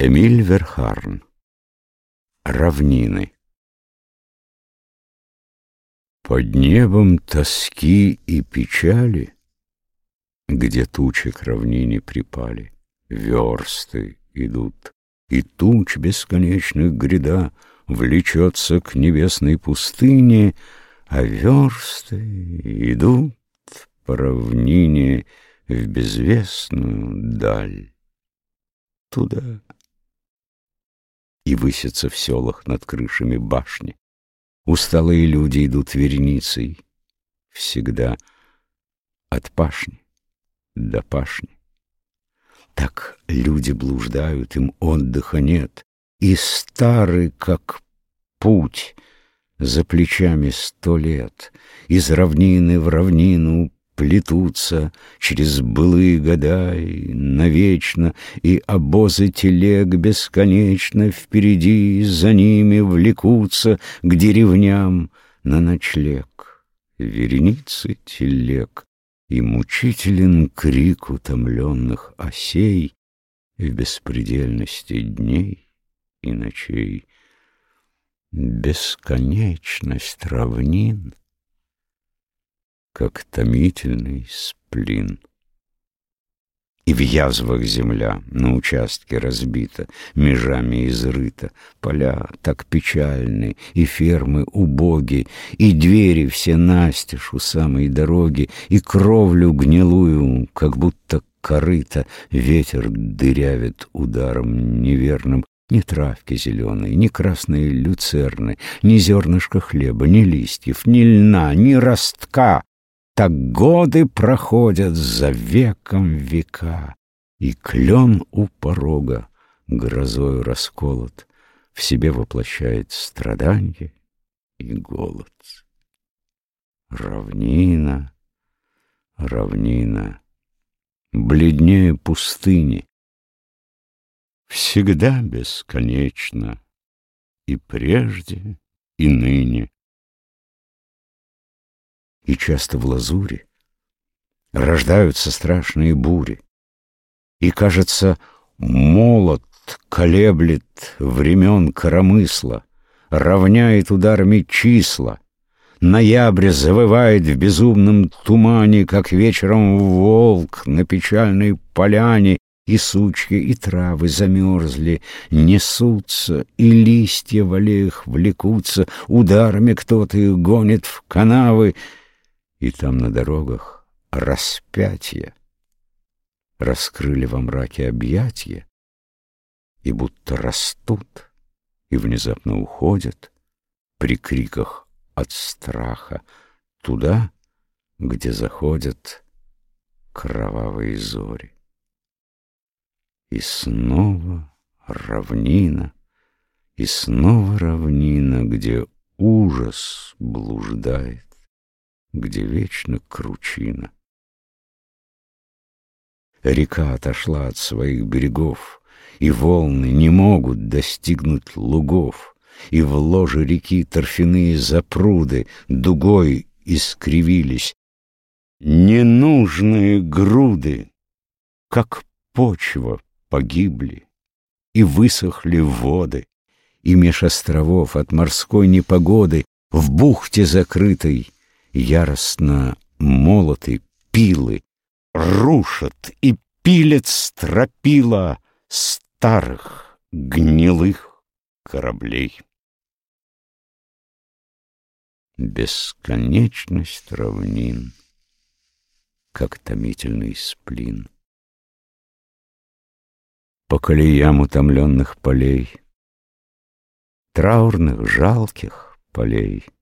Эмиль Верхарн. Равнины. Под небом тоски и печали, Где тучи к равнине припали, Версты идут, и туч бесконечных гряда Влечется к небесной пустыне, А версты идут по равнине В безвестную даль. Туда и высятся в селах над крышами башни. Усталые люди идут вереницей всегда от пашни до пашни. Так люди блуждают, им отдыха нет, и стары, как путь, за плечами сто лет, из равнины в равнину плетутся через былые года и навечно, и обозы телег бесконечно впереди и за ними влекутся к деревням на ночлег. Вереницы телег и мучителен крик утомленных осей в беспредельности дней и ночей. Бесконечность равнин — как томительный сплин. И в язвах земля на участке разбита, Межами изрыта, поля так печальны, И фермы убоги, и двери все настежь у самой дороги, И кровлю гнилую, как будто корыто, Ветер дырявит ударом неверным, ни травки зеленой, ни красные люцерны, Ни зернышка хлеба, ни листьев, ни льна, ни ростка так годы проходят за веком века, И клен у порога грозою расколот В себе воплощает страданье и голод. Равнина, равнина, бледнее пустыни, Всегда бесконечно, и прежде, и ныне и часто в лазуре рождаются страшные бури. И, кажется, молот колеблет времен коромысла, равняет ударами числа. Ноябрь завывает в безумном тумане, как вечером волк на печальной поляне, и сучья, и травы замерзли, несутся, и листья в аллеях влекутся, ударами кто-то их гонит в канавы, и там на дорогах распятие. Раскрыли во мраке объятия и будто растут и внезапно уходят при криках от страха туда, где заходят кровавые зори. И снова равнина, и снова равнина, где ужас блуждает где вечно кручина. Река отошла от своих берегов, и волны не могут достигнуть лугов, и в ложе реки торфяные запруды дугой искривились. Ненужные груды, как почва, погибли, и высохли воды, и меж островов от морской непогоды в бухте закрытой яростно молоты, пилы, рушат и пилят стропила старых гнилых кораблей. Бесконечность равнин, как томительный сплин. По колеям утомленных полей, траурных, жалких полей —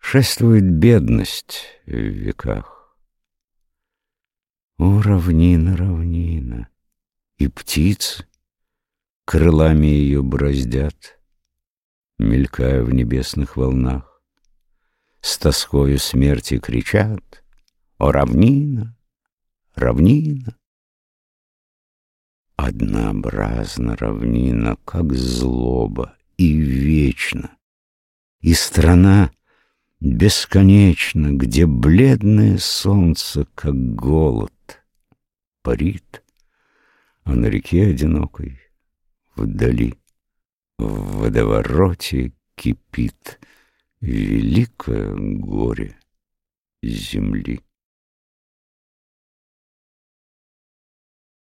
Шествует бедность в веках. О, равнина, равнина, и птицы крылами ее браздят, Мелькая в небесных волнах, С тоскою смерти кричат О, равнина, равнина. Однообразна равнина, как злоба, и вечно, И страна Бесконечно, где бледное солнце, как голод, парит, А на реке одинокой, вдали, в водовороте кипит великое горе земли.